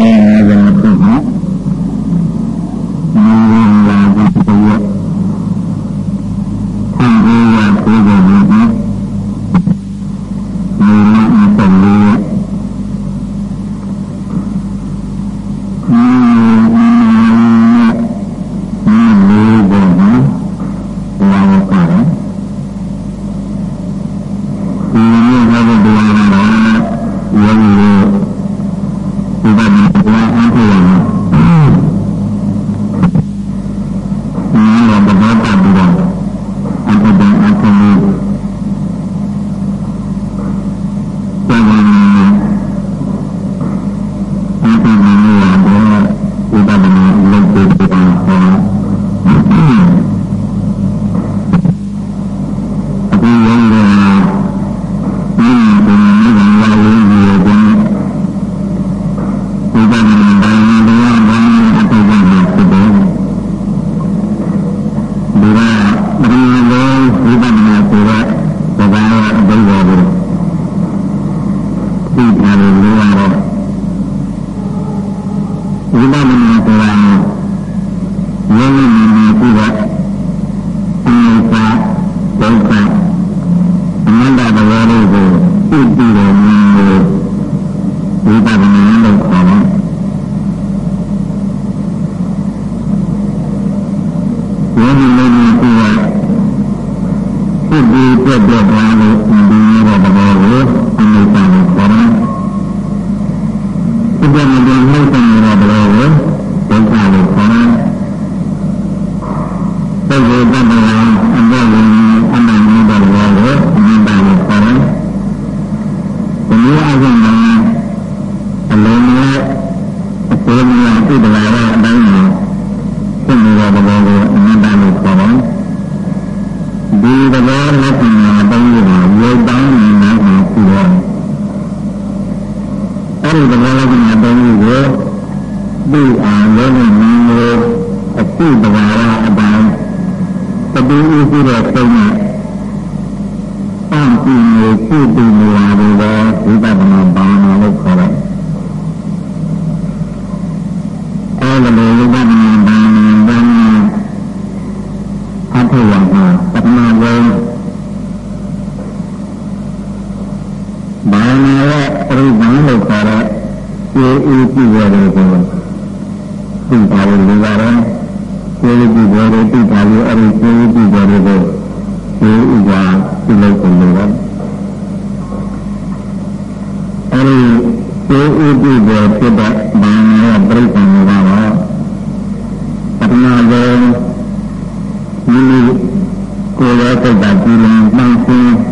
နေရတာပေါ့ သိတာလို့လူပါတော့ကျေးဇူးပြုတယ်သိတာလို့အဲ့ဒီကျေးဇူးပြုတယ်ကိုဒီဥပါပြုလို့ကိုလို့ပါအဲ့ဒီကျေးဇူးပြုတယ်ဖြစ်တဲ့ဘာနာပြိဿံကပါပထမဆုံးဒီလိုကိုယ်ရဲ့စိတ်ဓာတ်ကြည်လင်မှန်ဆင်း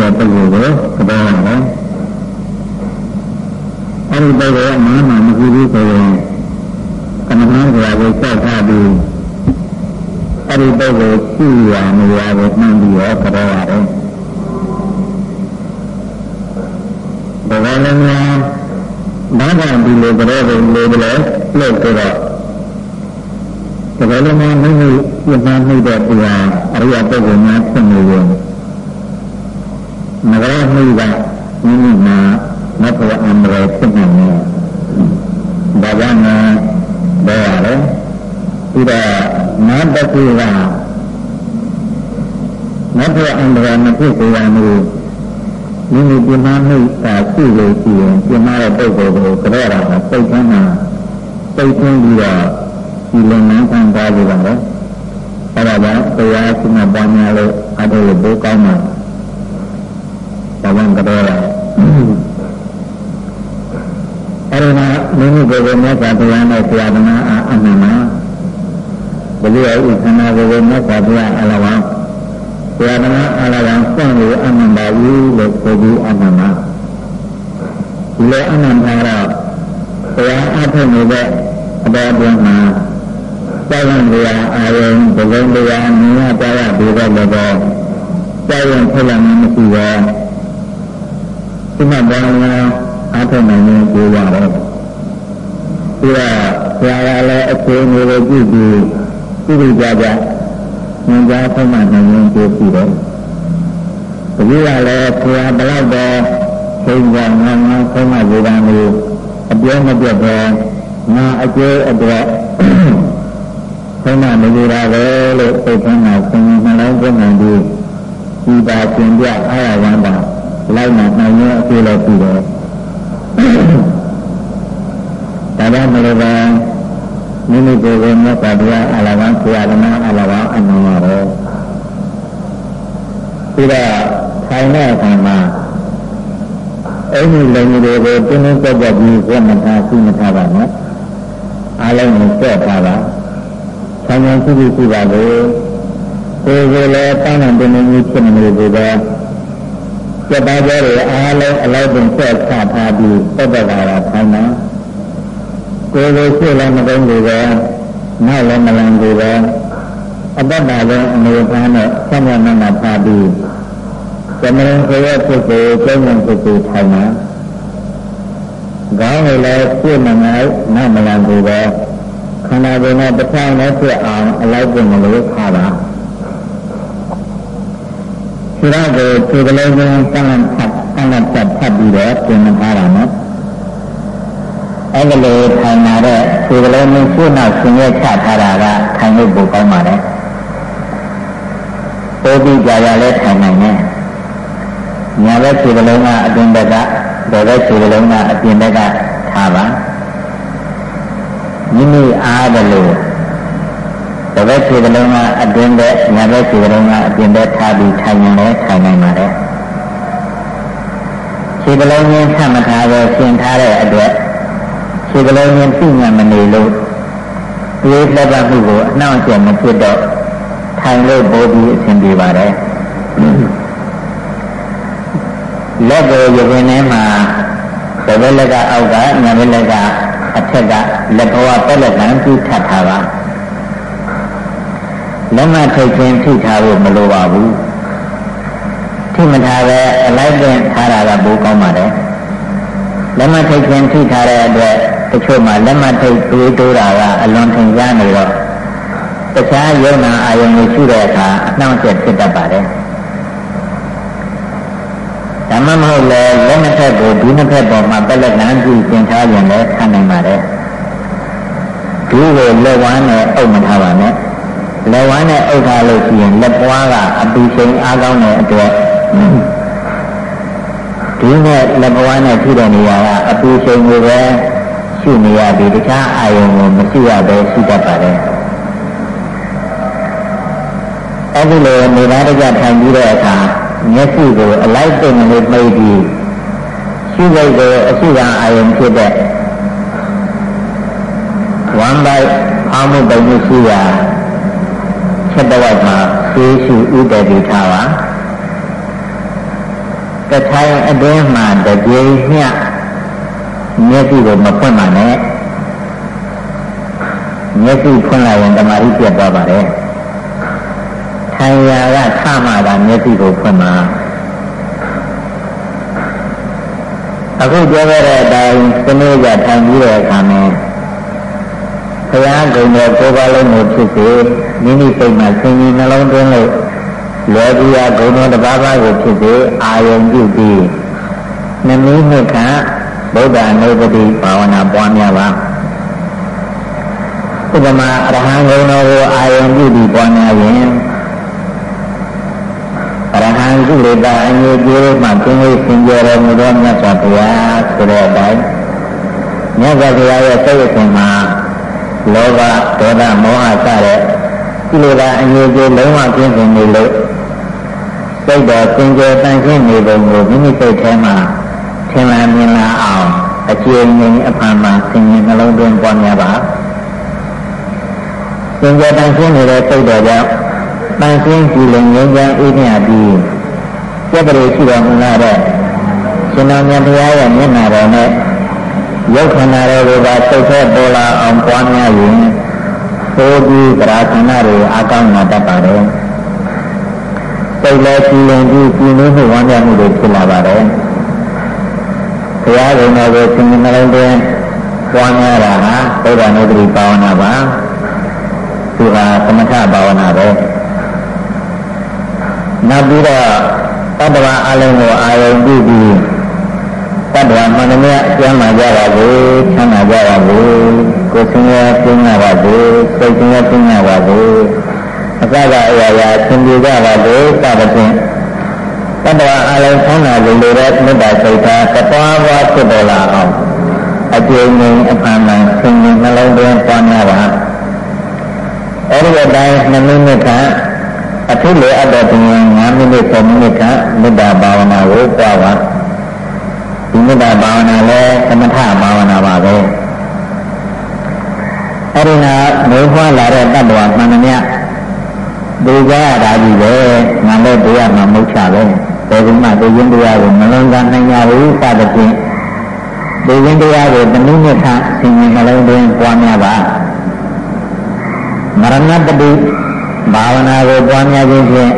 တဲ့ပုဂ္ဂိုလ်ကိုသဘောရတာအဲဒီပုဂ္ဂိုလ်ကမဟာနာမကူဘူးဆိုရင်ကမ္မနာကြကိုစောက်ထားပြီးအဲဒီပုဂ္ဂိုလ်ကြည့်ရမရကိုမှန်းပြီးတော့သဘောရတယ်ဘဝလုံးများဘာကြောင့်ဒီလိုကြဲတယ်လို့လဲလို့ဆိုတော့တကယ်လို့မနှုတ်ပြသနှုတ်တဲ့တရားအရိယပုဂ္ဂိုလ်များဖြစ်နေတယ် နဂရမှုကမိမိမှာမဖော်အမရဖြစ်နေတယ်။ဒါကြောင့်ဘောရတယ်။ဒီတော့မတ်တကူကမဖော်အမရမဖြစ်ကြရမျိုးမိမိပြမမှုသာရှိလို့ရှိရင်ပြမတဲ့ပုဂ္ဂိုလ်ကိုကြရတာကစိတ်ထမ်းတာစိတ်ထင်းပြီးတော့ဒီလုံငန်းခံသွားကြပါတော့။အဲ့ဒါကြောင့်တရားရှိမှပွားများလို့အတူတူပိုးကောင်းမှာ။ ဘာဝံကတော်တာအဲ့ဒါကမိမိကိုယ်ကိုမြတ်စွာဘုရားနဲ့ဆရာသမားအားအမှန်မှာဘုရားဥစ္စာနာကိုယ်ကိုမြတ်စွာဘုရားအလဝံဆရာသမားအလဝံစွန့်လို့အမှန်ပါဘူးလို့ဆိုပြီးအမှန်မှာဒီလိုအမှန်ပါတော့ဆရာအထုနေတဲ့အပေါ်ပြန်မှာတောင်းရရာအာရုံဘလုံးတရားမြင်ရတာရဒီဘက်တော့တောင်းရဖြစ်လာမှမရှိပါဘူး ဒီမှာဘာလို့အထုံနိုင်နေကြရတော့ဒီတော့ဆရာကလည်းအခြေအနေကိုကြည့်ပြီးပြည့်ကြကြညင်ကြားဆုံးမနိုင်ရင်ကြည့်ပြီးတော့ဒီကလည်းဆရာဘလောက်တော့ချိန်ကြငန်းငန်းဆုံးမယူတာမျိုးအပြောမပြတ်ပဲငါအကျိုးအတွက်ဆုံးမမယူတာပဲလို့သိတဲ့မှာဆင်းရဲနှလုံးသွင်းနိုင်ပြီးဒီပါကျင်ပြအားရဝမ်းပါ လိုက်မှနိုင်ရင်အကျိုးလည်းပြီးတယ်ဒါကြောင့်မလို့ပါမိမိကိုယ်ကိုမြတ်စွာဘုရားအလဝံဆရာဓမ္မအလဝံအနန္တရောပြီးတော့ထိုင်တဲ့အခါမှာအဲ့ဒီလုံတွေကိုတင်းတင်းကြပ်ကြပ်ပြီးဝတ်မထားရှိမထားပါနဲ့အားလုံးကိုစက်ထားပါဆံဉာဏ်ရှိရှိရှိပါလေကိုယ်ကိုယ်လည်းတောင်းတတင်းတင်းကြီးဖြစ်နေလို့ ပဲစက်ပါကြရအားလုံးအလိုက်ပင်ဆက်ချထားပြီးသက်သက်သာသာထိုင်ပါကိုယ်ကိုရှိလည်းမကုန်းဘူးပဲနောက်လည်းမလန်ဘူးပဲအတ္တပါလည်းအနေထားနဲ့ဆက်မြတ်မှတ်ထားပြီးသမဏခေယဖြစ်ကိုကျုံ့ဖြစ်ကိုထိုင်မှာခေါင်းကိုလည်းပြည့်မငိုက်နောက်မလန်ဘူးပဲခန္ဓာကိုယ်နဲ့တစ်ထောင်နဲ့ဖြစ်အောင်အလိုက်ပြင်လို့ခါပါ ခြေရကိုခြေကလေးကစမ်းဖတ်စမ်းဖတ်ဖတ်ပြီးတော့ပြင်ထားတာနော်အဲ့ဒါလိုထိုင်လာတဲ့ခြေကလေးမျိုးရှင်းနောက်ရှင်ရဲ့ချထားတာကထိုင်လို့ပိုကောင်းပါတယ်ပိုးပြီးကြရလဲထိုင်နိုင်တယ်ညာဘက်ခြေကလေးကအပြင်ဘက်ကဘယ်ဘက်ခြေကလေးကအပြင်ဘက်ကထားပါမိမိအားတယ်လို့ ဘယ်ဘက်ခြေကလေးကအပြင်ဘက်ညာဘက်ခြေကလေးကအပြင်ဘက်ထားပြီးထိုင်ရင်လည်းထိုင်နိုင်ပါတယ်ခြေကလေးချင်းဆက်မထားပဲရှင်ထားတဲ့အတွက်ခြေကလေးချင်းပြညံမနေလို့ဒီလက်ပတ်မှုကိုအနှောင့်အယှက်မဖြစ်တော့ထိုင်လို့ပိုးပြီးအဆင်ပြေပါတယ်လက်ကိုရပင်ထဲမှာဘယ်ဘက်လက်ကအောက်ကညာဘက်လက်ကအထက်ကလက်ဘဝပက်လက်ကံကြည့်ထပ်ထားပါ လက်မထိတ်ချင်းထိထားဖို့မလိုပါဘူးထိမထားပဲအလိုက်ပင်ထားတာကပိုကောင်းပါတယ်လက်မထိတ်ချင်းထိထားတဲ့အတွက်တချို့မှာလက်မထိတ်တွေးတိုးတာကအလွန်ထင်ရှားနေတော့တခြားယုံနာအာယုံကိုရှိတဲ့အခါအနှောင့်အယှက်ဖြစ်တတ်ပါတယ်ဓမ္မမဟုတ်လေလက်နှစ်ဖက်ကိုဒီနှစ်ဖက်ပေါ်မှာပက်လက်လန်းကြည့်သင်ထားရင်လည်းခံနိုင်ပါတယ်ဒီကိုလက်ဝမ်းနဲ့အုပ်မထားပါနဲ့ လက်ဝမ်းနဲ့အုပ်ထားလို့ရှိရင်လက်ပွားကအပူချိန်အားကောင်းတဲ့အတွက်ဒီနဲ့လက်ပွားနဲ့ဖြစ်တဲ့နေရာကအပူချိန်ကိုပဲရှိနေရပြီးတခြားအာယုံကိုမရှိရပဲရှိတတ်ပါတယ်အဲဒီလိုနေသားတကြထိုင်ပြီးတဲ့အခါမျက်စိကိုအလိုက်တင်လို့မှိတ်ပြီးရှိစိတ်ကိုအရှိကအာယုံဖြစ်တဲ့ဝမ်းပိုက်အာမှုပိမှုရှိရာ ချက်တော့မှာသိရှိဥတည်ပြီးထားပါတထိုင်အတွင်းမှာတပြေမျှမျက်စိကိုမဖွင့်ပါနဲ့မျက်စိဖွင့်လိုက်ရင်တမာရီပြတ်သွားပါတယ်ထိုင်ရာကခမှတာမျက်စိကိုဖွင့်မှာအခုပြောခဲ့တဲ့အတိုင်းသနည်းကြထိုင်ပြီးတဲ့အခါမှာဘုရားကုံတော်ကိုယ်ပါလုံးကိုဖြစ်စေ မိမိစိတ်မှာဆင်ញင်နှလုံးသွင်းလို့လောကီယာဂုဏ်တော်တစ်ပါးပါးကိုဖြစ်စေအာယုံပြုပြီးနမီးနှစ်ခါဗုဒ္ဓအနုပတိဘာဝနာပွားများပါဥပမာအရဟံဂုဏ်တော်ကိုအာယုံပြုပြီးပွားများရင်အရဟံကုလေတာအငြိကျေးမှကျင်းဝေးစင်ကြယ်တော်မူသောမြတ်စွာဘုရားဆိုတဲ့အတိုင်းမြတ်စွာဘုရားရဲ့စိတ်အစဉ်မှာလောဘဒေါသမောဟစတဲ့ ကုလေတာအငြိကျေးလုံးဝကျင်းစင်နေလို့စိတ်တော်စင်ကြယ်တန်ရှင်းနေပုံကိုမိမိစိတ်ထဲမှာထင်လာမြင်လာအောင်အခြေအနေအဖန်မှဆင်ញင်နှလုံးသွင်းပွားများပါဆသင်္ကြန်တန်ရှင်းနေတဲ့စိတ်တော်ကြောင့်တန်ရှင်းကြည်လင်ငြိမ်းချမ်းအေးမြပြီးပြည့်ပရိရှိတော်မူလာတဲ့ရှင်တော်မြတ်တရားရဲ့မျက်နာတော်နဲ့ရုပ်ခန္ဓာတွေကိုပါစိတ်ထဲပေါ်လာအောင်ပွားများရင် သိုးပြီးပရာခန္ဓာတွေအကောင်းလာတတ်ပါတယ်စိတ်လည်းကြည်လင်ပြီးကြည်နူးမှုဝမ်းမြောက်မှုတွေဖြစ်လာပါတယ်ဘုရားရှင်တော်ကိုသင်္ကြန်နှလုံးသွင်းပွားများတာဟာဘုရားနုဒ္ဓိပါဝနာပါသူဟာသမထဘာဝနာပဲနောက်ပြီးတော့တတ္တဝအလုံးကိုအာယုံပြုပြီးတတ္တဝမန္တမ ကျမ်းမာကြပါစေချမ်းသာကြပါစေကိုယ်ဆင်းရဲကျင်းရပါစေစိတ်ဆင်းရဲကျင်းရပါစေအစကအရာရာသင်ပြကြပါစေစသဖြင့်တတ္တဝအလုံးချမ်းသာကြလို့တဲ့မေတ္တာစိတ်ထားကပွားပွားဖြစ်ပေါ်လာအောင်အကျဉ်းချင်းအမှန်မှန်ဆင်ញင်နှလုံးသွင်းပွားများပါအဲ့ဒီအတိုင်း2မိနစ်ကအထုလေအပ်တဲ့ပြင်5မိနစ်10မိနစ်ကမေတ္တာဘာဝနာကိုပွားပါ ဒီမေတ္တာဘာဝနာလည်းသမထဘာဝနာပါပဲအဲ့ဒီနာမိုးဖွာလာတဲ့တ attva မှန်သမျှဒီကြရတာကြီးပဲငါလည်းတရားမှမဟုတ်ချပဲဘယ်ဒီမှဒီရင်တရားကိုမလွန်ကနိုင်ရဘူးစသဖြင့်ဒီရင်တရားကိုတနည်းနဲ့ထားဆင်ញင်နှလုံးသွင်းပွားများပါမရဏပတိဘာဝနာကိုပွားများခြင်းဖြင့်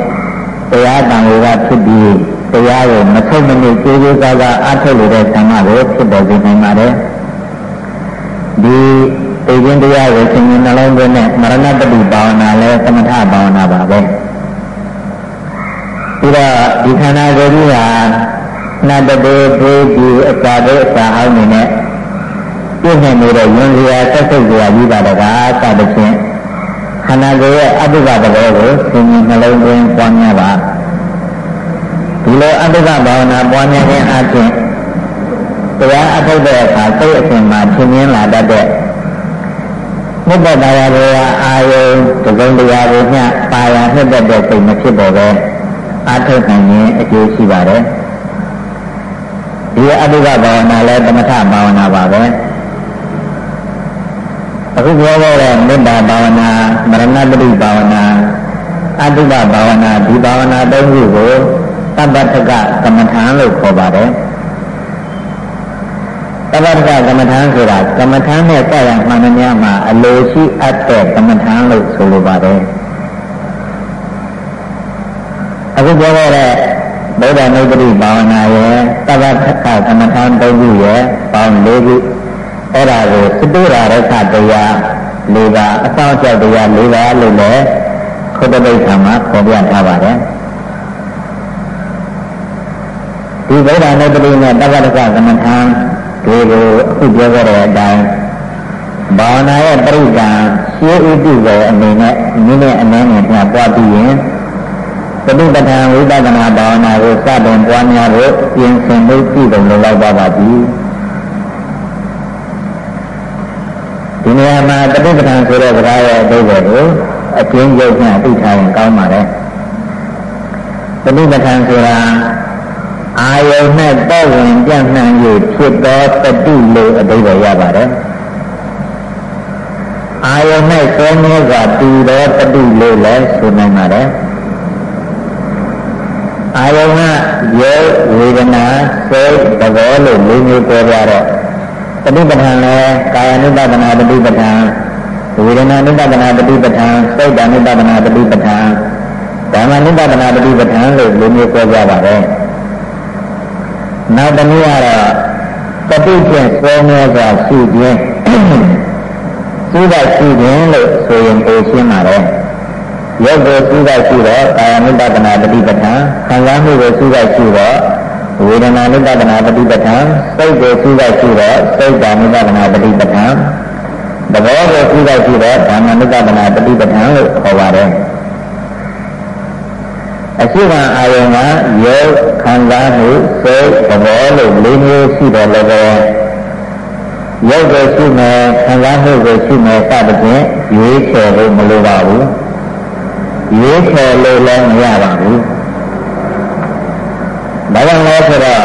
တရားတန်ကိုကဖြစ်ပြီး တရားကိုမထုတ်မနစ်ကြိုးကြိုးစားစားအားထုတ်လို့တဲ့ဓမ္မကိုဖြစ်ပေါ်စေနိုင်ပါတယ်ဒီသိခြင်းတရားကိုသင်္ကြန်နှလုံးသွင်းတဲ့မရဏပတိဘာဝနာလဲသမထဘာဝနာပါပဲပြီးတော့ဒီခန္ဓာကိုယ်ကြီးဟာနတ်တေဒေဒီအစာတွေအစာအောင်နေနဲ့ပြည့်နေနေတဲ့ယဉ်စရာဆက်စုပ်စရာကြီးပါတကားစသဖြင့်ခန္ဓာကိုယ်ရဲ့အတုပသဘောကိုသင်္ကြန်နှလုံးသွင်းပွားများပါ ဒီလိုအတုပဘာဝနာပွားများခြင်းအပြင်တရားအထုတ်တဲ့အခါစိတ်အစဉ်မှာထင်မြင်လာတတ်တဲ့မြတ်တရားတွေအာယုံသကုံတရားတွေညပါရနှစ်သက်တဲ့စိတ်မဖြစ်ပေါ်ပဲအထုတ်နိုင်ရင်အကျိုးရှိပါတယ်ဒီအတုပဘာဝနာလည်းသမထဘာဝနာပါပဲအခုပြောခဲ့တဲ့မေတ္တာဘာဝနာမရဏပတိဘာဝနာအတုပဘာဝနာဒီဘာဝနာသုံးခုကို သဗ္ဗတကကမ္မထာလို့ခေါ်ပါတယ်သဗ္ဗတကကမ္မထာဆိုတာကမ္မထာနဲ့ကြရမှန်များမှာအလိုရှိအပ်တဲ့ကမ္မထာလို့ဆိုလိုပါတယ်အခုပြောခဲ့တဲ့ဗုဒ္ဓနုပ္ပတိဘာဝနာရဲ့သဗ္ဗတကကမ္မထာသုံးခုရဲ့ပေါင်း၄ခုအဲ့ဒါကိုသတုရာရခတရား၄ပါးအစောင့်ကြောက်တရား၄ပါးလို့လည်းခုတ္တပိဋကမှာခေါ်ပြထားပါတယ် ဒီဗုဒ္ဓနုပ္ပတိနဲ့တပ္ပတကကမ္မထာတွေကိုအခုပြောခဲ့တဲ့အတိုင်းဘာဝနာရဲ့ပြိဿံရှင်းဥတုကိုအနေနဲ့မိနစ်အနည်းငယ်ပြန်ပွားပြီးရင်သတိပဋ္ဌာန်ဝိပဿနာဘာဝနာကိုစတင်ပွားများဖို့ပြင်ဆင်လို့ပြုလုပ်လောက်ပါပါပြီဒီနေရာမှာတတိပဌာန်ဆိုတဲ့စကားရဲ့အဓိပ္ပာယ်ကိုအကျဉ်းချုပ်နဲ့သိထားရင်ကောင်းပါတယ်တတိပဌာန်ဆိုတာ အာယုန်နဲ့ပတ်ဝန်းပြန့်နှံ့၍ဖြစ်သောတတုလို့အဓိပ္ပာယ်ရပါတယ်။အာယုန်နဲ့သွေးမျိုးကတူသောတတုလို့လည်းဆိုနိုင်ပါတယ်။အာယုန်ကရုပ်ဝေဒနာစိတ်သဘောလို့၄မျိုးပြောကြတော့တတိပဌာန်လည်းကာယ ानु ပဒနာတတိပဌာန်ဝေဒနာ ानु ပဒနာတတိပဌာန်စိတ် ानु ပဒနာတတိပဌာန်ဓမ္မ ानु ပဒနာတတိပဌာန်လို့၄မျိုးပြောကြပါတယ်။ နောက်တစ်နည်းကတော့ပฏิဖြင့်စောမြဲစွာရှိခြင်းရှိတာရှိခြင်းလို့ဆိုရင်ပိုရှင်းပါတယ်ရုပ်ကိုရှိတာရှိတော့ကာယ ानु ပဒနာပฏิပဋ္ဌာန်ခံစားမှုကိုရှိတာရှိတော့ဝေဒနာနုပဒနာပฏิပဋ္ဌာန်စိတ်ကိုသိလိုက်ရှိတော့စိတ်ဓာနုပဒနာပฏิပဋ္ဌာန်သဘောကိုသိလိုက်ရှိတော့ဓမ္မနုပဒနာပฏิပဋ္ဌာန်လို့ခေါ်ပါတယ်အ ရှိကအာယုံကယောခံစားမှုစိတ်သဘောလို့လေးမျိုးရှိတယ်လည်းပဲရုပ်ကိုရှိမယ်ခံစားမှုကိုရှိမယ်စသဖြင့်ရွေးချယ်လို့မလိုပါဘူးရွေးချယ်လို့လည်းမရပါဘူးဘာကြောင့်လဲဆိုတော့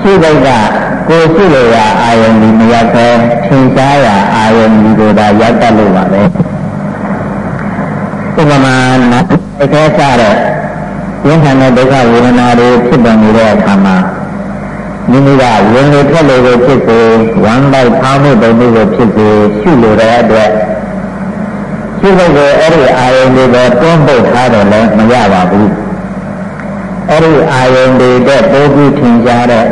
ရှိဘိတ်ကကိုရှိလို့ရအာယုန်ဒီမရောက်ပဲထင်ရှားရအာယုန်ဒီကိုသာရောက်တတ်လို့ပါပဲဥပမာနာအခဲစားတဲ့ ရင်းခံတဲ့ဒုက္ခဝေဒနာတွေဖြစ်ပေါ်နေတဲ့အခါမှာမိမိကဝင်လေထွက်လေကိုဖြစ်စေဝမ်းလိုက်ဖောင်းမှုပုံမှုကိုဖြစ်စေရှုလို့တဲ့အတွက်ရှုဖို့ကိုအဲ့ဒီအာယုန်တွေကိုတွန်းပုတ်ထားတယ်လည်းမရပါဘူးအဲ့ဒီအာယုန်တွေတဲ့ပိုးပြီးထင်ရှားတဲ့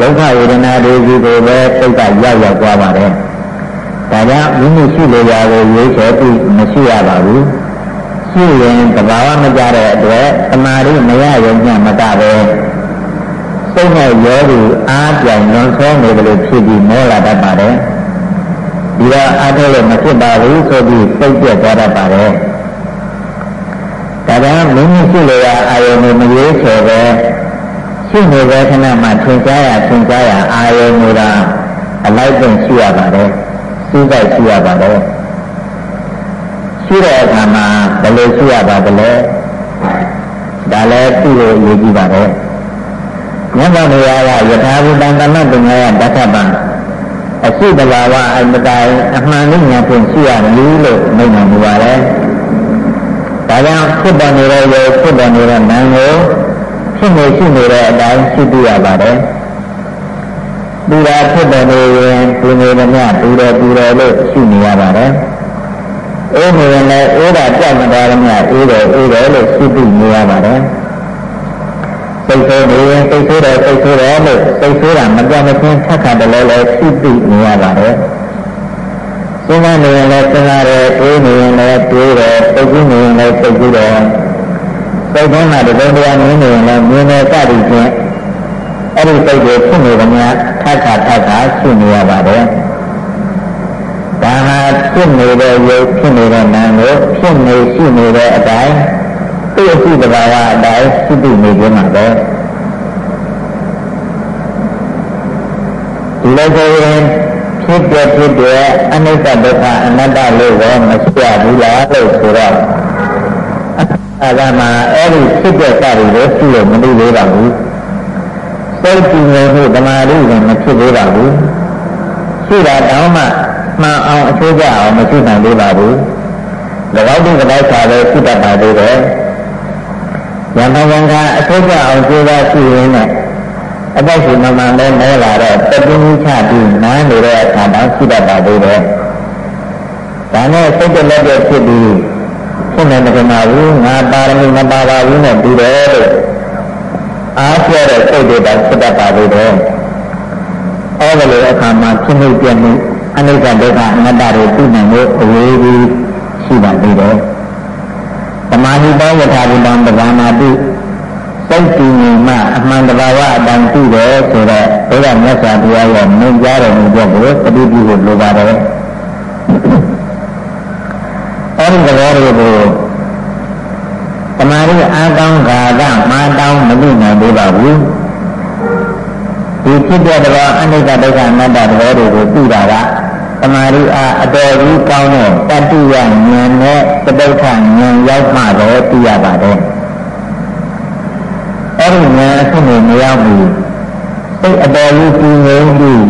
ဒုက္ခဝေဒနာတွေကြီးကိုပဲစိတ်ကရောက်ရောက်သွားပါတယ်ဒါကြောင့်မိမိရှိလေရာကိုရွေးချယ်ပြီးမရှိရပါဘူး ရှိရင်သဘာဝမကြတဲ့အတွက်သမာဓိမရရုံညမကပဲစိတ်နဲ့ရောပြီးအားပြောင်လွန်ဆွဲနေတယ်လို့ဖြစ်ပြီးမောလာတတ်ပါတယ်ဒီတော့အားထုတ်လို့မဖြစ်ပါဘူးဆိုပြီးစိတ်ပြတ်သွားတတ်ပါတယ်ဒါကြောင့်မိမိရှိလေရာအာယုန်ကိုမရွေးချယ်ပဲရှိနေတဲ့ခဏမှသင်ကြားရသင်ကြားရအာယုန်ကိုသာအလိုက်ပင်ရှိရပါတယ်စည်းစိုက်ရှိရပါတယ် ရှိတဲ့အခါမှာဘယ်လိုရှိရပါသလဲဒါလည်းသိလို့အရေးကြီးပါတယ်မြတ်စွာဘုရားကယထာဘုဒ္ဓံကမ္မပညာယဓက္ခပံအရှိတလာဝအမတိုင်အမှန်လေးညာဖြင့်ရှိရမည်လို့မိန့်တော်မူပါတယ်ဒါကြောင့်ဖြစ်ပေါ်နေတဲ့ရေဖြစ်ပေါ်နေတဲ့နာမ်ကိုဖြစ်နေရှိနေတဲ့အတိုင်းရှိပြရပါတယ်ဒီသာဖြစ်ပေါ်နေရင်ဒီနေသမျှဒီတယ်ဒီတယ်လို့ရှိနေရပါတယ် အေးနေရင်လည်းအေးတာပြတ်မသွားသမျှအေးတယ်အေးတယ်လို့ရှိပြနေရပါတယ်စိတ်ဆိုးနေရင်စိတ်ဆိုးတယ်စိတ်ဆိုးတယ်လို့စိတ်ဆိုးတာမပြတ်မချင်းထက်ခါတယ်လည်းလည်းရှိပြနေရပါတယ်စဉ်းစားနေရင်လည်းစဉ်းစားတယ်တွေးနေရင်လည်းတွေးတယ်စိတ်ကြီးနေရင်လည်းစိတ်ကြီးတယ်စိတ်ထဲမှာဒီလိုတရားမြင်နေရင်လည်းမြင်နေကြသည်ဖြင့်အဲ့ဒီစိတ်ကိုဖြစ်နေကြများထပ်ခါထပ်ခါရှိနေရပါတယ် ဒါဟာဖြစ်နေတဲ့ရုပ်ဖြစ်နေတဲ့နာမ်ကိုဖြစ်နေရှိနေတဲ့အတိုင်းသူ့အရှိတဘာဝအတိုင်းရှိသိနေခြင်းမှာပဲဒီလိုဆိုရင်ဖြစ်ပြဖြစ်တဲ့အနိစ္စဒုက္ခအနတ္တလို့ပဲမရှိရဘူးလားလို့ဆိုတော့အဲဒါမှအဲ့ဒီဖြစ်တဲ့စရီကိုရှိလို့မလို့သေးပါဘူးစိတ်ကြည်ငြိမ်မှုတမာရီကမဖြစ်သေးပါဘူးရှိတာတောင်းမှ မှန်အောင်အချိုးကျအောင်မရှိနိုင်သေးပါဘူး၎င်းတို့ကတိုက်စာပဲရှိတတ်ပါသေးတယ်ယံတန်ကအချိုးကျအောင်ကြိုးစားရှိရင်းနဲ့အသက်ရှင်မှမှန်လဲမဲလာတော့တပင်းချပြီးနားနေတဲ့အခါတောင်ရှိတတ်ပါသေးတယ်ဒါနဲ့စိတ်တလက်ပြဖြစ်ပြီးဖြစ်နေမှာမဘူးငါပါရမီမပါပါဘူးနဲ့ပြီးတယ်လို့အားပြတဲ့စိတ်တွေတောင်ဖြစ်တတ်ပါသေးတယ်အဲ့ဒါလိုအခါမှာဖြစ်နေပြမှု အနိစ္စဒုက္ခအနတ္တတွေသိနိုင်လို့အဝေးကြီးရှိပါသေးတယ်သမာဓိတောယထာဘုဒ္ဓံပဇာနာတိစိတ်ကြည်ငြိမ်မှအမှန်တဘာဝအတိုင်းသိတယ်ဆိုတော့ဘုရားမြတ်စွာဘုရားရဲ့မြင်ကြားတော်မူချက်ကိုတတိပြုဖို့လိုပါတယ်အဲဒီသဘောတွေကိုသမာဓိအားကောင်းကာကမာတောင်းမသိနိုင်သေးပါဘူးဒီဖြစ်တဲ့တော်အနိစ္စဒုက္ခအနတ္တသဘောတွေကိုသိတာက သမာဓိအားအတော်ကြီးကောင်းတဲ့တတ္တိယဉာဏ်နဲ့သတုဋ္ဌဉာဏ်ရောက်မှပဲသိရပါတယ်အဲ့ဒီဉာဏ်အဖြစ်နဲ့မရောက်ဘူးစိတ်အတော်ကြီးကြည်ငြိမ်ပြီး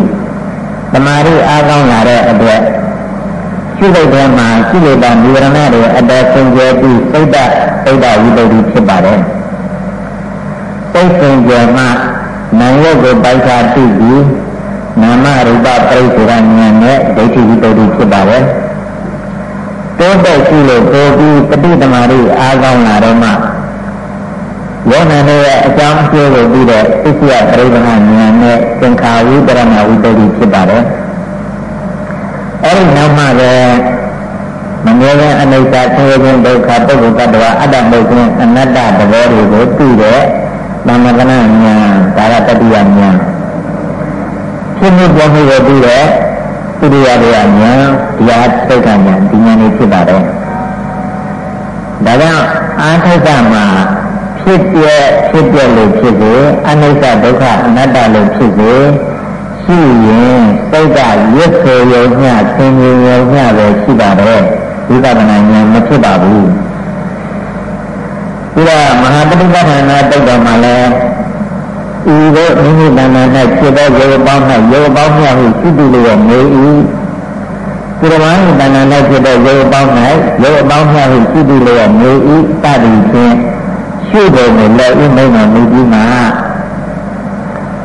သမာဓိအားကောင်းလာတဲ့အတွက်ရှိတဲ့ထဲမှာရှိတဲ့ဗာနိဗ္ဗာန်တွေအတော်စင်ကြယ်ပြီးစိတ်တစိတ်တဝိတ္တိဖြစ်ပါတယ်စိတ်စင်ကြယ်မှနာမ်ရုပ်ကိုပိုက်စားသိပြီး နာမရူပပရိစ္ဆေရဉာဏ်နဲ့ဒိဋ္ဌိဝိတ္တိဖြစ်ပါတယ်တိုးတက်ရှိလို့ပိုပြီးပฏิသမารိအားကောင်းလာတော့မှယောနနဲ့အကြောင်းကျိုးကိုပြီးတဲ့သစ္စာပရိဒနာဉာဏ်နဲ့သင်္ခါဝိပရဏဝိတ္တိဖြစ်ပါတယ်အဲဒီနောက်မှလည်းမငြင်းတဲ့အနိစ္စဆင်းရဲခြင်းဒုက္ခပုဂ္ဂိုလ်တ attva အတ္တမုတ်ခြင်းအနတ္တသဘောတွေကိုသိတဲ့သမဂနာဉာဏ်ဒါကတတိယဉာဏ် ဖြစ်မှုပေါ်မှုကိုပြီးတော့သုရိယတရားဉာဏ်တရားသိက္ခာဉာဏ်ဒီဉာဏ်လေးဖြစ်ပါတယ်ဒါကြောင့်အာထိတ်ကမှာဖြစ်ပြဖြစ်ပြလို့ဖြစ်စေအနိစ္စဒုက္ခအနတ္တလို့ဖြစ်စေရှိရင်စိတ်ကရွတ်ဆိုရုံမျှသင်မြင်ရုံမျှပဲရှိပါတယ်ဝိပဿနာဉာဏ်မဖြစ်ပါဘူးပြီးတော့မဟာပဋိပဋ္ဌာနာတုတ်တော်မှာလည်း ဤသို့မိမိတဏ္ဍာ၌ဖြစ်သောယောပေါင်း၌ယောပေါင်းများဟုရှိသူလျက်နေ၏တဒီဓမ္မဤတဏ္ဍာ၌ဖြစ်တဲ့ရုပ်အပေါင်း၌ရုပ်အပေါင်းများဟုရှိသည့်လျက်နေဤတတိဖြင့်ရှုပုံကိုလည်းဥမိန်တော်မူပြီးမှ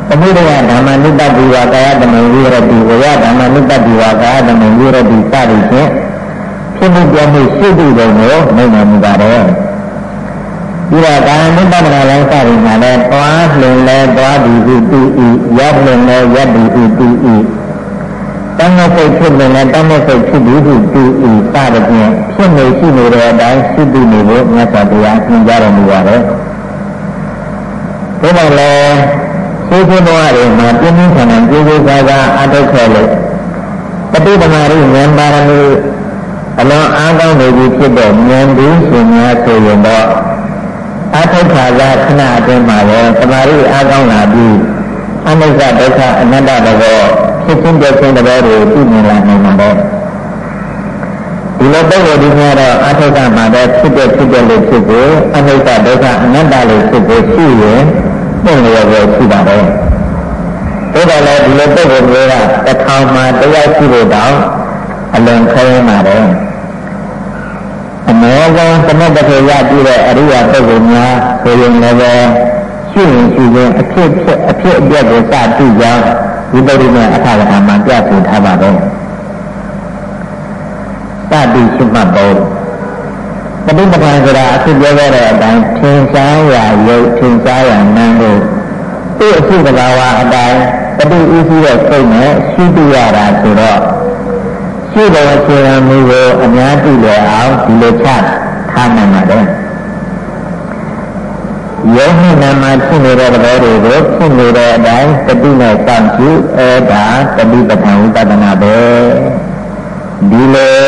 သမုဒယဓမ္မနုပတိဝါကာယတမေဝိရတိဝယဓမ္မနုပတိဝါကာယတမေဝိရတိစသည်ဖြင့်ဖြစ်မှုပြမှုရှိသည့်ပုံကိုမိန်တော်မူပါတယ် ပြီးတော့ကာယ ानु ပဒနာလောစရည်မှာလည်းတွားလွန်လဲတွားဒီဟုတူဤရပ်လွန်လဲရပ်ဒီဟုတူဤတမ်းမဲ့စိတ်ဖြစ်လွန်လဲတမ်းမဲ့စိတ်ဖြစ်ဒီဟုတူဤစသဖြင့်ဖြစ်နေရှိနေတဲ့အတိုင်းရှိတည်နေလို့မြတ်စွာဘုရားသင်ကြားတော်မူပါတယ်ဒါကြောင့်လဲသိသိဘဝတွေမှာပြင်းပြင်းထန်ထန်ကြိုးကြိုးစားစားအထုတ်ခဲ့လို့ပฏิပမာရိဉာဏ်ပါရမီအလွန်အားကောင်းနေပြီဖြစ်တဲ့ဉာဏ်ဒီရှင်များဆိုရင်တော့ အထုခါကခဏအတွင်းမှာပဲသမာဓိအားကောင်းလာပြီးအနိစ္စဒုက္ခအနတ္တတဘောဖြစ်ချင်းပြချင်းတဘောတွေသိမြင်လာနိုင်ပါတယ်ဒီလိုပုဂ္ဂိုလ်ဒီများတော့အထုခမှာတော့ဖြစ်တဲ့ဖြစ်တဲ့လို့ဖြစ်ကိုအနိစ္စဒုက္ခအနတ္တလို့ဖြစ်ကိုရှိရင်ပုံလျော်ပဲရှိပါတယ်ဒါတော့လည်းဒီလိုပုဂ္ဂိုလ်တွေကတစ်ထောင်မှာတရားရှိလို့တော့အလွန်ခဲပါတယ် အမေဆုံးသမတ်တခေရပြည့်တဲ့အရိယာပုဂ္ဂိုလ်များဆိုရင်လည်းရှိရင်ရှိရင်အဖြစ်ဖြစ်အဖြစ်အပျက်ကိုစသိကြောင်းဒီပုဒ်နဲ့အခါကထာမှာပြဆိုထားပါတယ်။စသိရှိမှတ်ဖို့ပဋိပဒံဆိုတာအခုပြောခဲ့တဲ့အတိုင်းထင်ရှားရာယုတ်ထင်ရှားရာနာမ်ကိုသူ့အဖြစ်ကဘာဝအတိုင်းပဋိဥရှိတဲ့စိတ်နဲ့ရှိသိရတာဆိုတော့ ရှိတဲ့အခြေခံမူကိုအများသိလျက်အောင်ဒီလိုချထားနိုင်ပါတယ်ယောဟိနာမှာဖြစ်နေတဲ့သဘောတွေကိုဖြစ်နေတဲ့အတိုင်းတတိနဲ့စောင့်ကြည့်အဲဒါတတိပဋ္ဌာန်ဝိပဿနာပဲဒီလို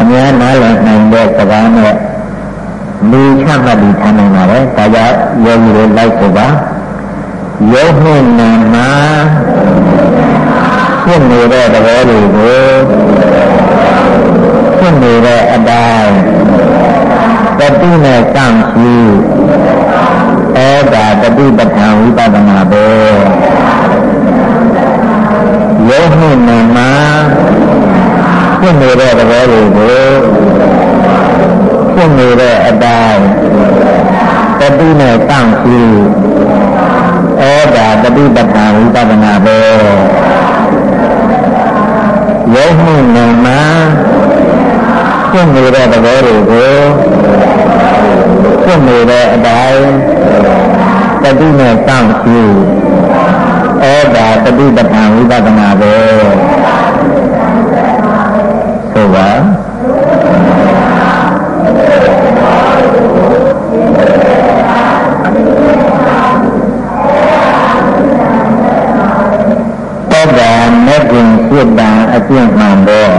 အများနားလည်နိုင်တဲ့စကားနဲ့လူချမှတ်ပြီးထားနိုင်ပါတယ်ဒါကြောင့်ယောဂီတွေလိုက်ဆိုပါယောဟိနာမှာ ဖြစ်နေတဲ့သဘောတွေကိုဖြစ်နေတဲ့အတိုင်းတတိနဲ့စောင့်ကြည့်အဲဒါတတိပဋ္ဌာန်ဝိပဿနာပဲယောဟိနမှာဖြစ်နေတဲ့သဘောတွေကိုဖြစ်နေတဲ့အတိုင်းတတိနဲ့စောင့်ကြည့်အဲဒါတတိပဋ္ဌာန်ဝိပဿနာပဲ ယောဟိနမှာဖြစ်နေတဲ့သဘောတွေကိုဖြစ်နေတဲ့အတိုင်းတတိနဲ့စောင့်ကြည့်အဲဒါတတိပဋ္ဌာန်ဝိပဿနာပဲ အကျင့်မှန်တော့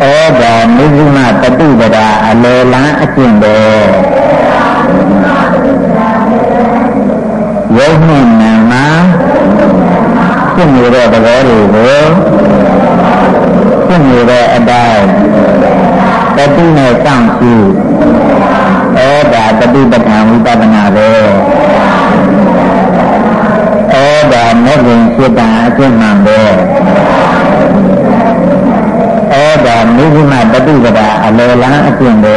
ဩဒါမိဇိမပฏิပဒါအလေလံအကျင့်တော်ယုံနှင့်နာမဖြစ်နေတဲ့သဘောတွေကိုဖြစ်နေတဲ့အတိုင်းတတိနဲ့စောင့်ကြည့်ဩဒါတတိပဋ္ဌာန်ဝိပဿနာပဲဩ ဒါမေခင်စိတ္တအကျင့်မှန်ပဲဩဒါမိဂိမပฏิပဒါအလေလံအကျင့်ပဲ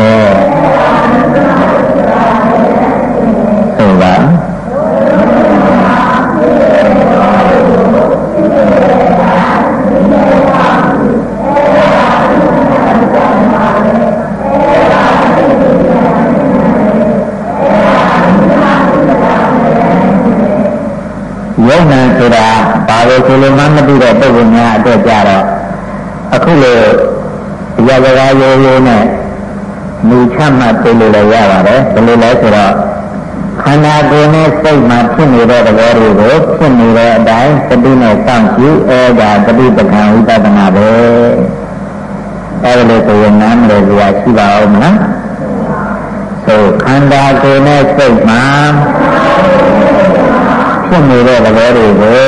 လို့ဆိုလို့မှမသိတဲ့ပုဂ္ဂိုလ်များအတွက်ကြတော့အခုလိုရရရရိုးရိုးနဲ့လူချမှတ်ပေးလို့လည်းရပါတယ်ဘယ်လိုလဲဆိုတော့ခန္ဓာကိုယ်နဲ့စိတ်မှာဖြစ်နေတဲ့သဘောတွေကိုဖြစ်နေတဲ့အတိုင်းသတိနဲ့စောင့်ကြည့်အဲဒါသတိပဋ္ဌာန်ဝိပဿနာပဲအဲလိုဆိုရင်နားမလည်စရာရှိပါဦးမလားဆိုခန္ဓာကိုယ်နဲ့စိတ်မှာ ဖွင့်နေတဲ့သဘောတွေကို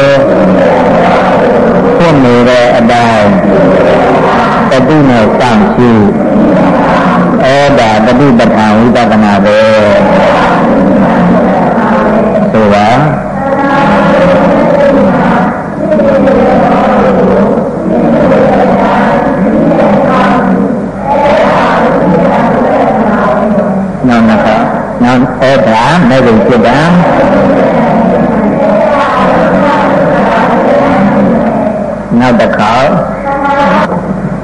ဖွင့်နေတဲ့အတိုင်းတတိနဲ့စန့်ရှိဩဒါတတိပဋ္ဌာန်ဝိပဿနာပဲဆိုပါနောက်နောက်နောက်ဩဒါမဲ့ဖြစ်တာ စ်ခါ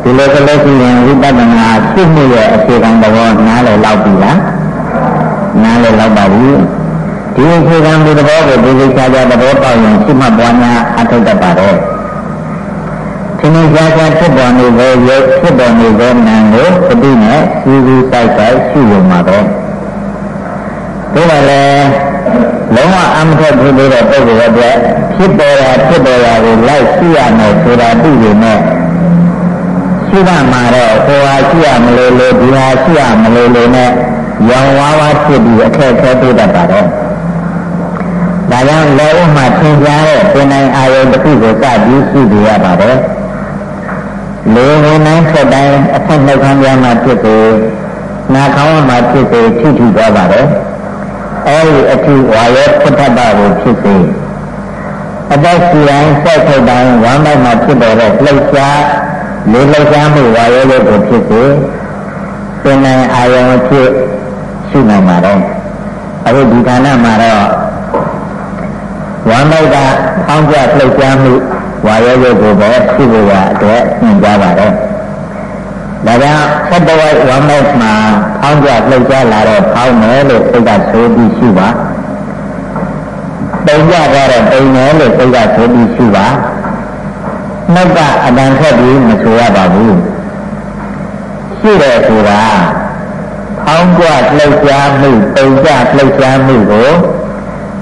ဒီလိုကလေးရှိရင်ဝိပဿနာရှင်းမှုရဲ့အခြေခံသဘောနားလည်လောက်ပြီလားနားလည်လောက်ပါပြီဒီအခြေခံဒီသဘောကိုဒီလိုခြားခြားသဘောပေါက်ရင်ရှိမှပွားများအထောက်တတ်ပါတယ်ဒီနေ့ကြာကြာဖြစ်ပေါ်နေတဲ့ရုပ်ဖြစ်ပေါ်နေတဲ့နာမ်ကိုသတိနဲ့စီးစီးတိုက်တိုက်ရှိရမှာပဲဒါကလည်းလုံးဝအမထက်ဖြစ်နေတဲ့ပုဂ္ဂိုလ်အတွက် ဖြစ်ပေါ်တာဖြစ်ပေါ်တာကိုလိုက်ရှိရမယ်ဆိုတာသိပေမဲ့ရှိရမှာတော့ဟိုဟာရှိရမလို့လို့ဒီဟာရှိရမလို့လို့နဲ့ရောင်ဝါးဝါးဖြစ်ပြီးအခက်အခဲတွေ့တတ်တာတော့ဒါကြောင့်လောဥမှာသင်ကြားတဲ့ပင်နိုင်အာယုတစ်ခုကိုစပြီးရှိပြရပါတယ်လေဝင်နိုင်ထက်တိုင်းအဖက်နှုတ်ခမ်းပြမှာဖြစ်စေနာခေါင်းမှာဖြစ်စေထိထိသွားပါတယ်အဲဒီအထူးဝါရောဖြစ်တတ်တာကိုဖြစ်စေ အသက်ရှိတိုင်းစိုက်ထုတ်တိုင်းဝမ်းပိုင်းမှာဖြစ်ပေါ်တဲ့လှုပ်ရှားလေလှုပ်ရှားမှုဝါရောလေးကိုဖြစ်စေပင်နိုင်အာယုံဖြစ်ရှိနိုင်ပါတယ်အခုဒီဌာနမှာတော့ဝမ်းမိုက်ကအောင်းပြလှုပ်ရှားမှုဝါရောလေးကိုပဲရှိဖို့ရအတွက်ညွှန်ကြားပါတယ်ဒါကြောင့်သတ္တဝိဝမ်းမိုက်မှာအောင်းပြလှုပ်ရှားလာတော့ဖောင်းမယ်လို့စိတ်ကဆိုပြီးရှိပါ ပိန်ကြတော့ပိန်မယ်လို့စိတ်ကဆိုပြီးရှိပါနှုတ်ကအတန်ခက်ပြီးမဆိုရပါဘူးရှိတယ်ဆိုတာအောင်းကြလှုပ်ရှားမှုပိန်ကြလှုပ်ရှားမှုကို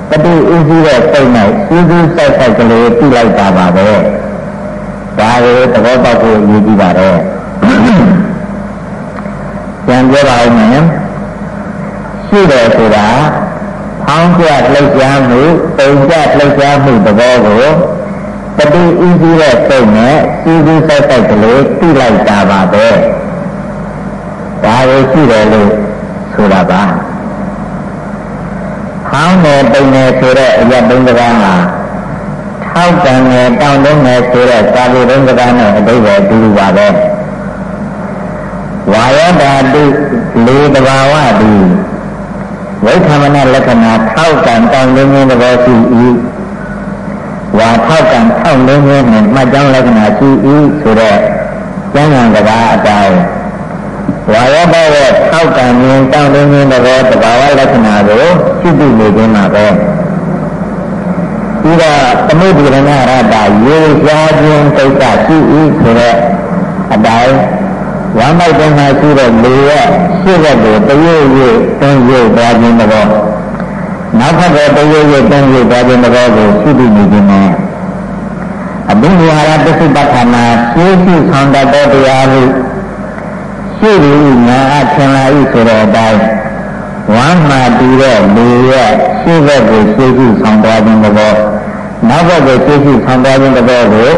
တတိဥစည်းတဲ့စိတ်နဲ့စူးစူးဆိုင်ဆိုင်ကလေးပြလိုက်တာပါပဲဒါကိုသဘောပေါက်ဖို့အရေးကြီးပါတယ်ကြံပြောပါဦးမယ်ရှိတယ်ဆိုတာ အောင်းကြလှုပ်ရှားမှုပိန်ကြလှုပ်ရှားမှုသဘောကိုတတိဥစည်းတဲ့စိတ်နဲ့စူးစူးဆိုင်ဆိုင်ကလေးပြလိုက်တာပါပဲဒါကိုရှိတယ်လို့ဆိုတာပါဟောင်းတယ်ပိန်တယ်ဆိုတဲ့အရတုံးစကားမှာထောက်ကံနဲ့တောင်းတုံးတယ်ဆိုတဲ့ကာလူတုံးစကားနဲ့အတိတ်ပဲအတူတူပါပဲဝါယောဓာတုလေတဘာဝတိ ဝိသမနလက္ခဏာထောက်ကံတောင်းတုံးခြင်းသဘောရှိ၏ဝါထောက်ကံထောက်တုံးခြင်းနဲ့မှတ်ကြောင်းလက္ခဏာရှိ၏ဆိုတဲ့ကျမ်းဂန်စကားအတိုင်းဝါယောဘရဲ့ထောက်ကံမြင်တောင်းတင်းခြင်းတဘောတဘာဝလက္ခဏာကိုရှိသိနေခြင်းမှာပဲပြီးတော့သမုဒ္ဒရဏရတရေရှားခြင်းစိတ်ကရှိ၏ဆိုတဲ့အတိုင်း ဝမ်းမိုက်တုံးမှာရှိတဲ့လေရဲ့ရှေ့ဘက်ကိုတရွေ့ရွေ့တွန်းရွေ့သွားခြင်းတဘောနောက်ဘက်ကတရွေ့ရွေ့တွန်းရွေ့သွားခြင်းတဘောကိုရှိသိနေခြင်းနဲ့အဘိဓမ္မာရပစ္စုပ္ပထာနာရှင်းရှင်းဆောင်တတ်တဲ့တရားဟုရှိပြီငါအထင်လာ၏ဆိုတဲ့အတိုင်းဝမ်းမှာတည်တဲ့လူရဲ့ရှေ့ဘက်ကိုရှေ့ကြည့်ဆောင်သွားခြင်းသဘောနောက်ဘက်ကိုရှေ့ကြည့်ဆောင်သွားခြင်းသဘောကို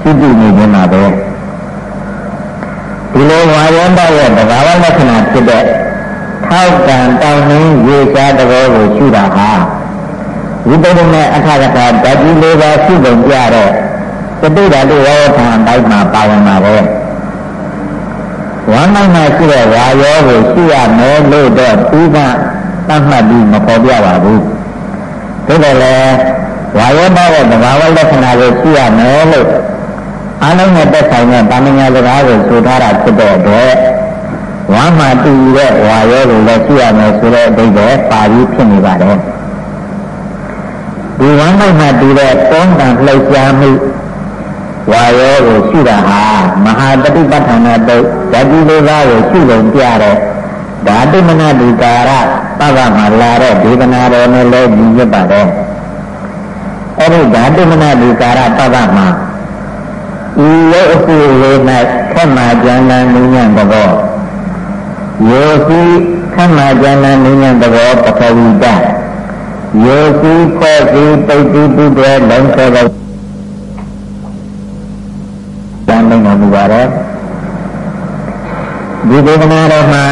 ရှိတည်နေခြင်းပါပဲ ဒီလိုဝါယောတရဲ့တဘာဝလက္ခဏာဖြစ်တဲ့ထောက်ကံတောင်းနှင်းရေရှားသဘောကိုရှုတာဟာဝိပဿနာအထာကတာဓာတိလေးပါးရှိပုံပြတဲ့တတိဓာတုရောထံအတိုင်းမှာပါဝင်ပါပဲဝမ်းနိုင်မှရှိတဲ့ဝါရောကိုရှိရမယ်လို့တော့ပြီးကသတ်မှတ်ပြီးမပေါ်ပြပါဘူးဒါကြလည်းဝါရောပါတဲ့သဘာဝလက္ခဏာကိုရှိရမယ်လို့ အားလုံးနဲ့တက်ဆိုင်တဲ့ဗာမညာစကားကိုဆိုထားတာဖြစ်တဲ့အတွက်ဝမ်းမှတည်တဲ့ဝါရောကိုလည်းရှိရမယ်ဆိုတဲ့အဓိပ္ပာယ်ပါပြီးဖြစ်နေပါတယ်ဒီဝမ်းမိုက်မှတည်တဲ့တောင်းတန်လှုပ်ရှားမှုဝါရောကိုရှိတာဟာမဟာတတိပဋ္ဌာနာတုတ်ဓာတုလေးပါးကိုရှိလုံပြတဲ့ဓာတုမနတိကာရပပမှာလာတဲ့ဒေသနာတော်နဲ့လည်းညီဖြစ်ပါတယ်အဲ့ဒီဓာတုမနတိကာရပပမှာ ဤရဲ့အစီလေး၌ခက်မှကျမ်းဂန်နုညံ့သဘောယောစီခက်မှကျမ်းဂန်နုညံ့သဘောပထဝီတယောစီခောစီပိတ်တိပုတ္တရလုံးခေသောတန်နိုင်တော်မူပါတယ်ဒီဒေသနာတော်မှာ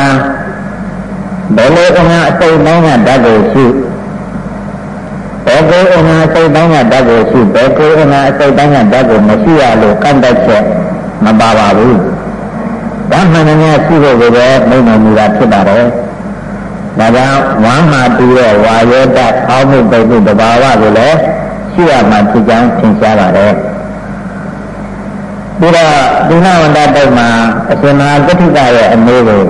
ဘယ်လိုအငါအစိတ်တိုင်းကဓာတ်ကိုရှိ ဘယ်ကိုအငါအစိတ်တိုင်းကဓာတ်ကိုရှိဘယ်ကိုအငါအစိတ်တိုင်းကဓာတ်ကိုမရှိရလို့ကန့်တတ်ချက်မပါပါဘူးဓမ္မဉာဏ်ရှိဖို့ကိုပဲမိန့်တော်မူတာဖြစ်ပါတယ်ဒါကြောင့်ဝမ်းမှာတူတဲ့ဝါယောတအောင်းမှုပိတ်မှုတဘာဝကိုလည်းရှိရမှဖြစ်ကြောင်းသင်ရှားပါတယ်ပြီးတော့ဒုနဝန္တတုတ်မှာအရှင်မဟာကတိကရဲ့အမေးကို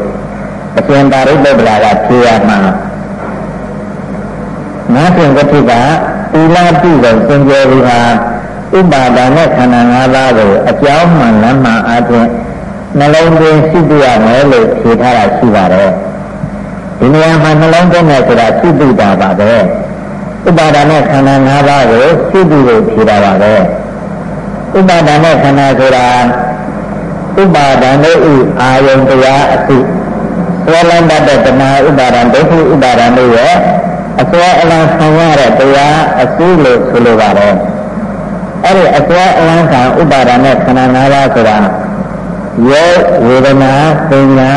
အရှင်ပါရိပုတ္တရာကဖြေရမှာငါးဖြင့်ကတိက သီလပြုတဲ့စင်ကြယ်ဒီဟာဥပါဒာနဲ့ခန္ဓာ၅ပါးကိုအကြောင်းမှန်လမ်းမှန်အားဖြင့်နှလုံးသွင်းရှိပြရမယ်လို့ဖြေထားတာရှိပါတယ်ဒီနေရာမှာနှလုံးသွင်းတယ်ဆိုတာရှိပြတာပါပဲဥပါဒာနဲ့ခန္ဓာ၅ပါးကိုရှိပြလို့ဖြေတာပါပဲဥပါဒာနဲ့ခန္ဓာဆိုတာဥပါဒံတို့ဤအာယုံတရားအသိဆွဲလန်းတတ်တဲ့တဏှာဥပါဒံဒုက္ခဥပါဒံတို့ရဲ့ အစွဲအလံခံရတဲ့တရားအစည်းလို့ဆိုလိုပါတယ်အဲ့ဒီအစွဲအလံခံဥပါဒံနဲ့ခန္ဓာ၅ပါးဆိုတာယောဝေဒနာပညာ